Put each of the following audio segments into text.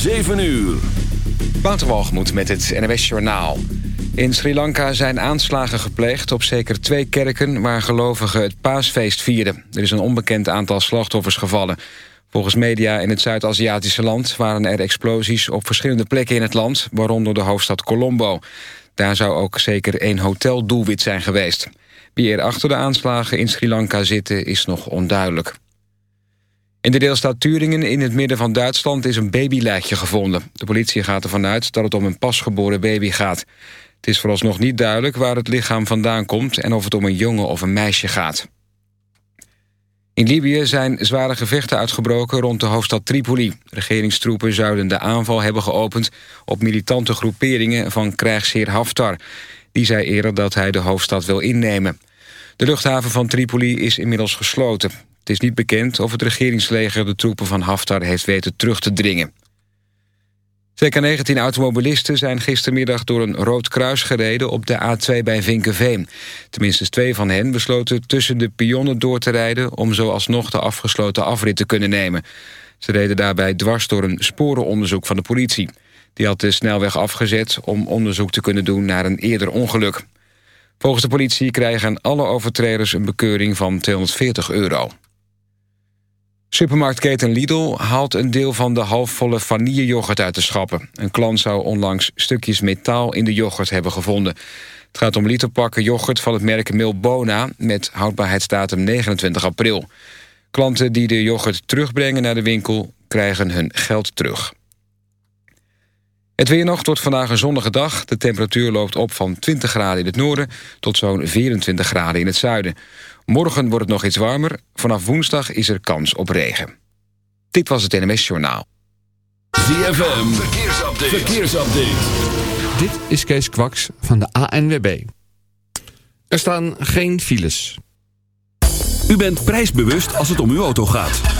7 uur. Waterwalgemoed met het NWS Journaal. In Sri Lanka zijn aanslagen gepleegd op zeker twee kerken... waar gelovigen het paasfeest vierden. Er is een onbekend aantal slachtoffers gevallen. Volgens media in het Zuid-Aziatische land... waren er explosies op verschillende plekken in het land... waaronder de hoofdstad Colombo. Daar zou ook zeker één hoteldoelwit zijn geweest. Wie er achter de aanslagen in Sri Lanka zitten is nog onduidelijk. In de deelstaat Turingen in het midden van Duitsland is een babylijkje gevonden. De politie gaat ervan uit dat het om een pasgeboren baby gaat. Het is vooralsnog niet duidelijk waar het lichaam vandaan komt... en of het om een jongen of een meisje gaat. In Libië zijn zware gevechten uitgebroken rond de hoofdstad Tripoli. Regeringstroepen zouden de aanval hebben geopend... op militante groeperingen van krijgsheer Haftar. Die zei eerder dat hij de hoofdstad wil innemen. De luchthaven van Tripoli is inmiddels gesloten. Het is niet bekend of het regeringsleger de troepen van Haftar heeft weten terug te dringen. Zeker 19 automobilisten zijn gistermiddag door een rood kruis gereden op de A2 bij Vinkenveen. Tenminste twee van hen besloten tussen de pionnen door te rijden om zo alsnog de afgesloten afrit te kunnen nemen. Ze reden daarbij dwars door een sporenonderzoek van de politie. Die had de snelweg afgezet om onderzoek te kunnen doen naar een eerder ongeluk. Volgens de politie krijgen alle overtreders een bekeuring van 240 euro. Supermarktketen Lidl haalt een deel van de halfvolle vanillejoghurt uit de schappen. Een klant zou onlangs stukjes metaal in de yoghurt hebben gevonden. Het gaat om literpakken yoghurt van het merk Milbona... met houdbaarheidsdatum 29 april. Klanten die de yoghurt terugbrengen naar de winkel... krijgen hun geld terug. Het weer nog tot vandaag een zonnige dag. De temperatuur loopt op van 20 graden in het noorden... tot zo'n 24 graden in het zuiden. Morgen wordt het nog iets warmer. Vanaf woensdag is er kans op regen. Dit was het NMS Journaal. ZFM, verkeersupdate. verkeersupdate. Dit is Kees Kwaks van de ANWB. Er staan geen files. U bent prijsbewust als het om uw auto gaat.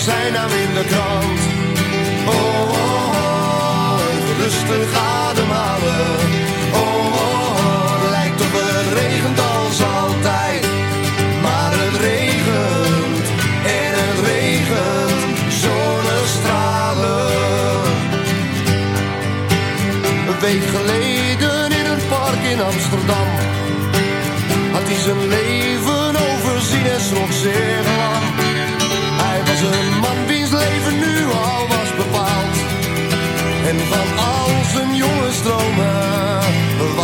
zijn naam in de krant.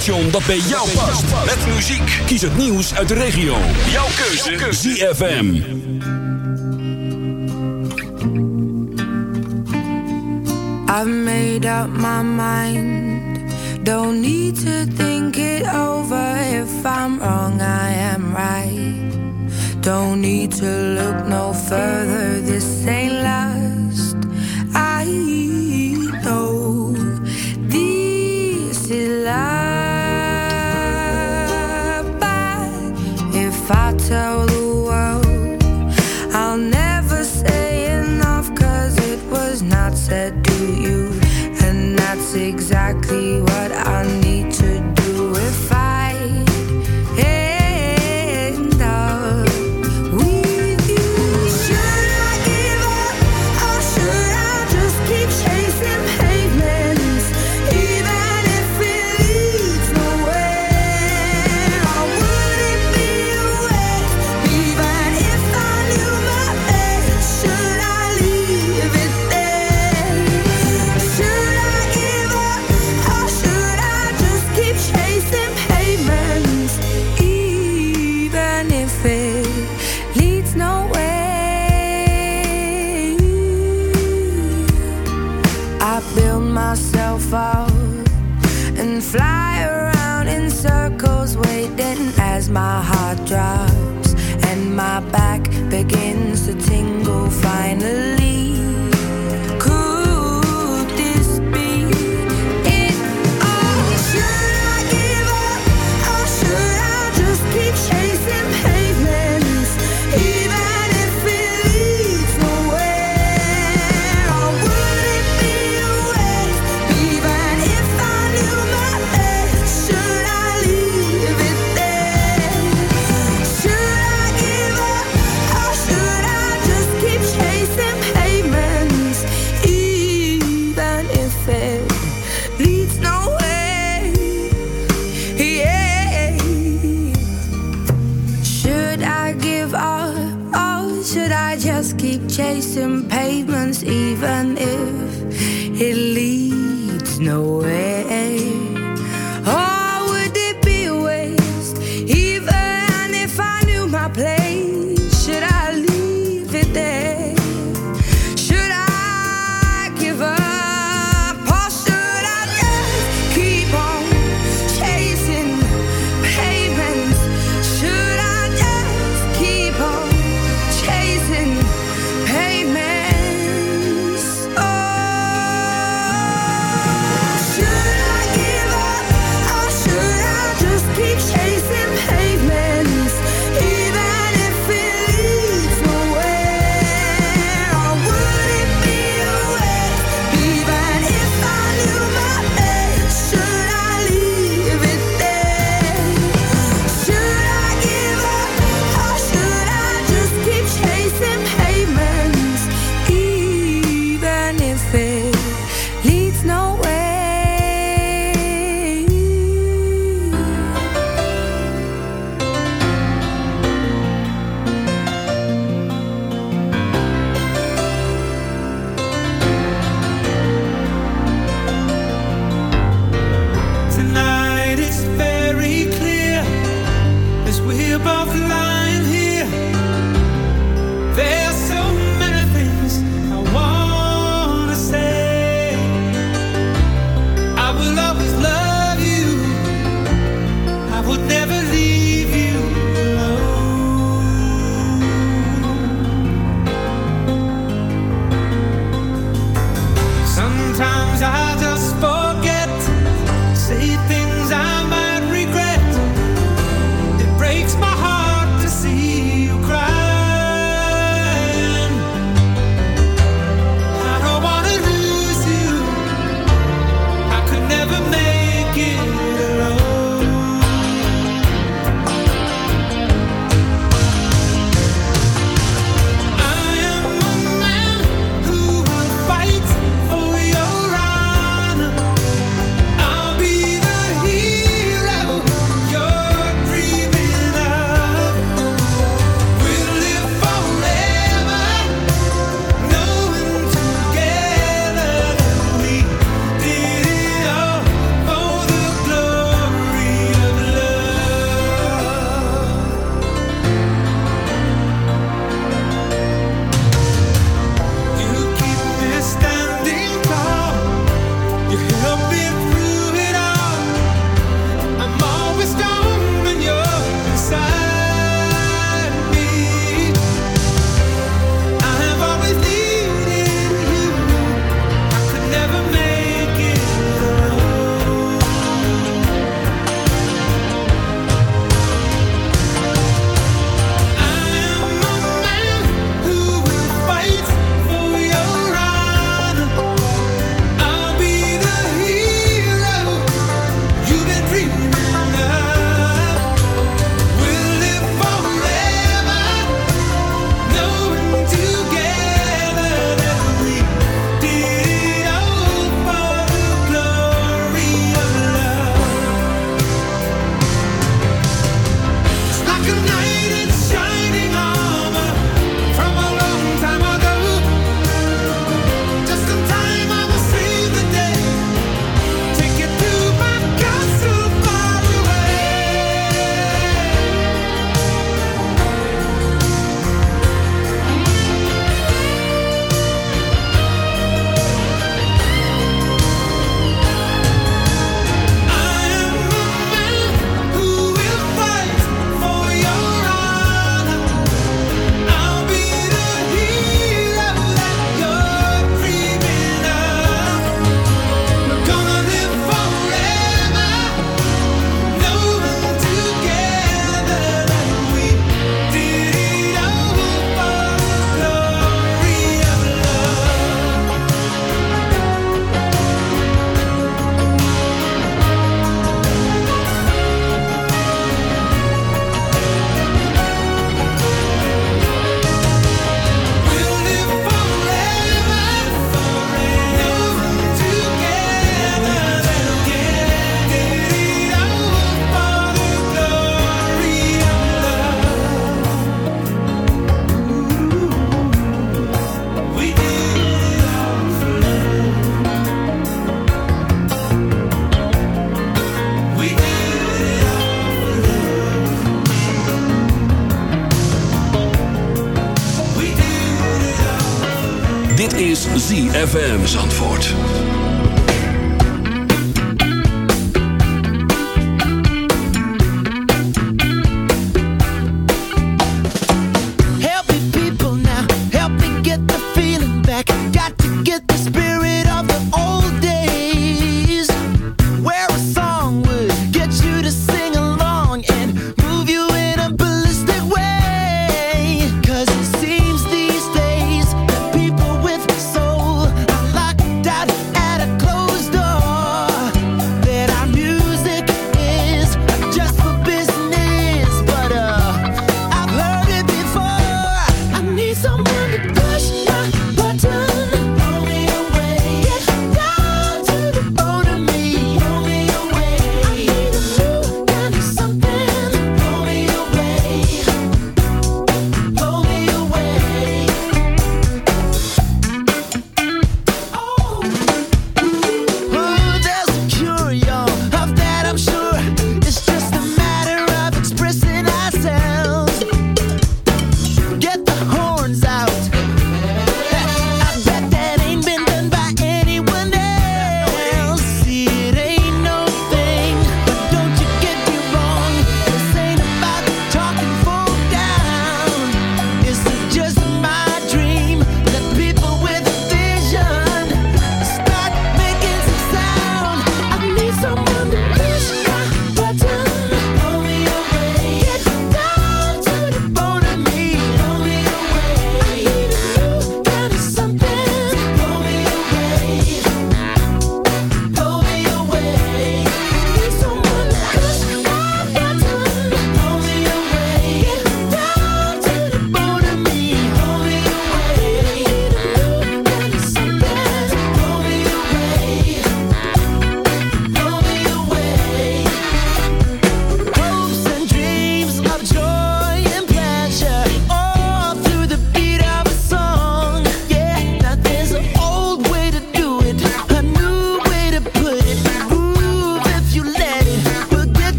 station dat bij jou past. Met muziek. Kies het nieuws uit de regio. Jouw keuze. ZFM. I've made up my mind. Don't need to think it over. If I'm wrong, I am right. Don't need to look no further. This ain't tell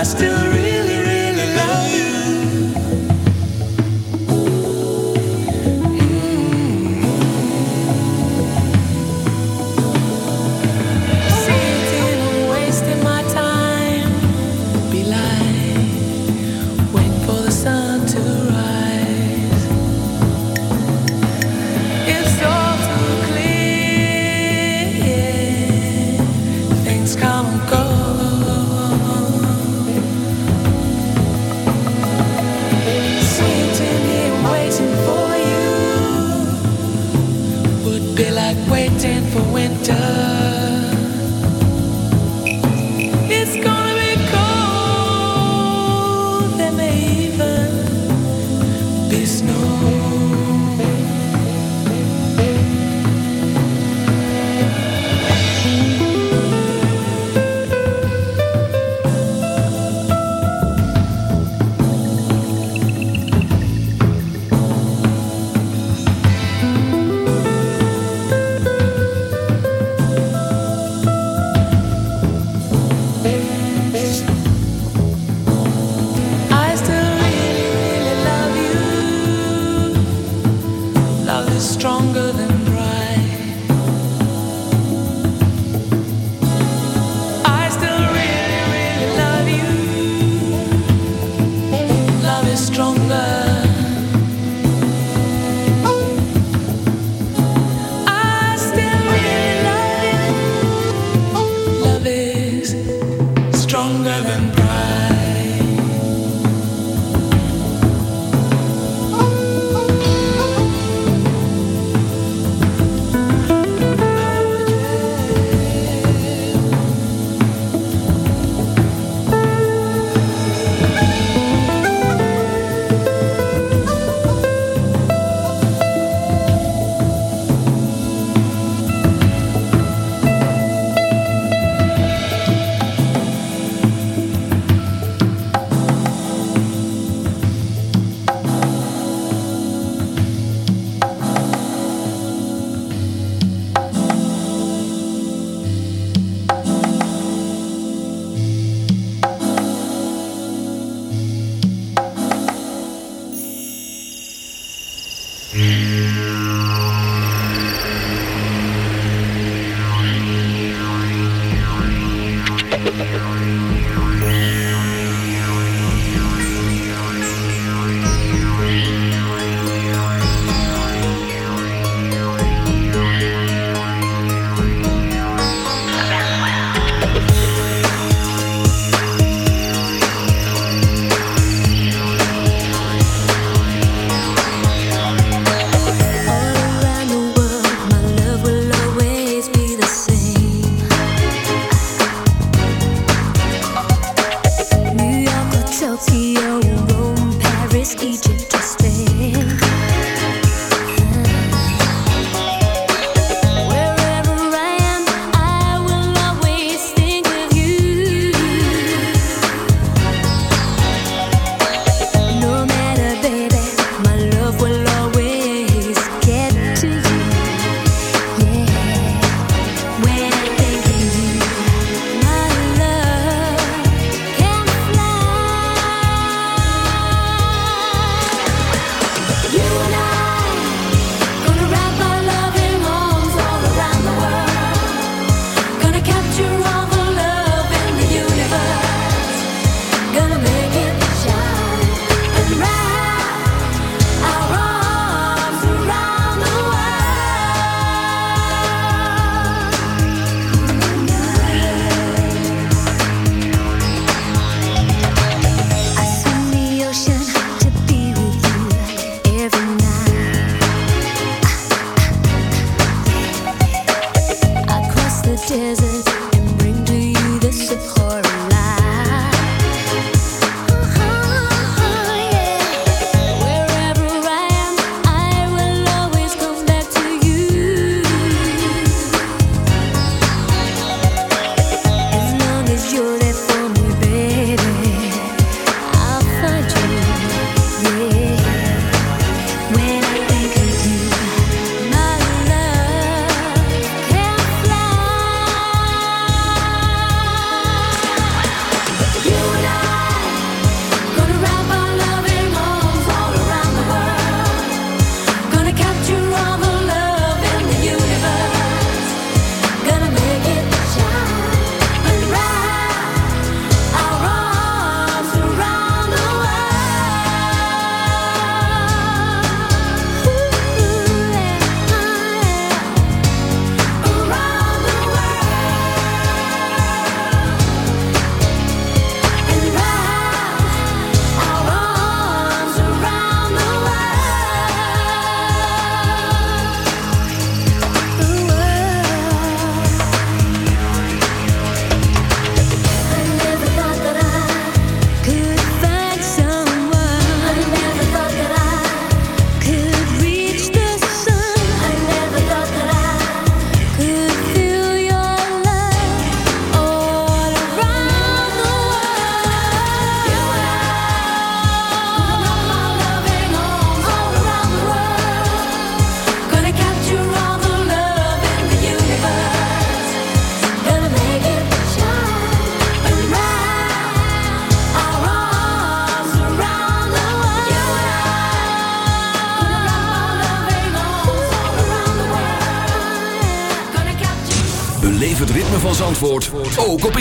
I still really,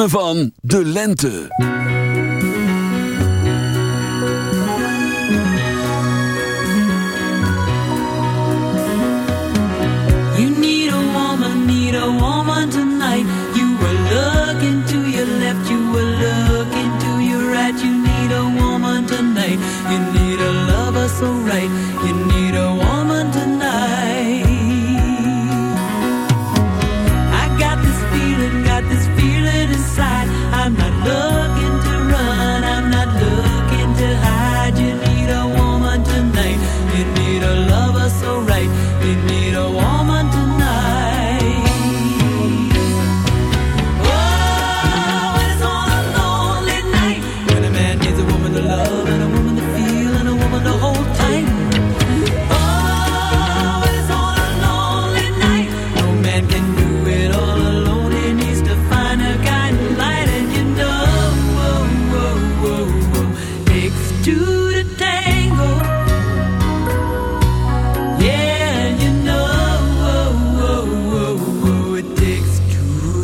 ritme van de lente. You need a woman, need a woman tonight. You were looking to your left, you were looking to your right. You need a woman tonight. You need a lover so right. You need a woman.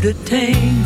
good thing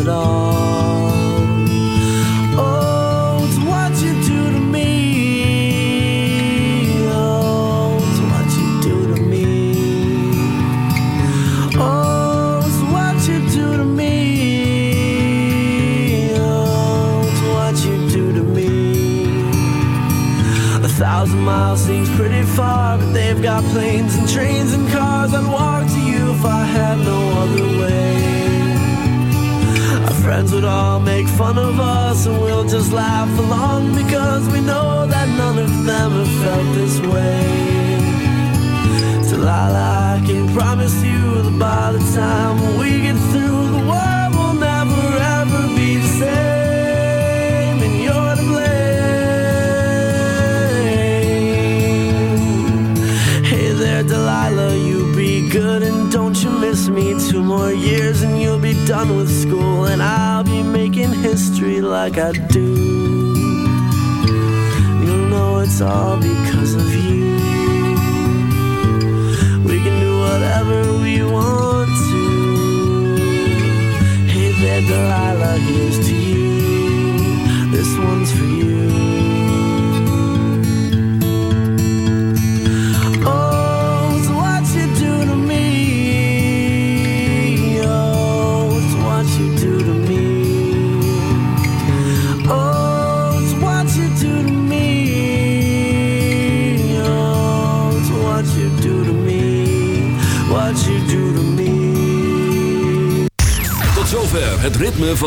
it all.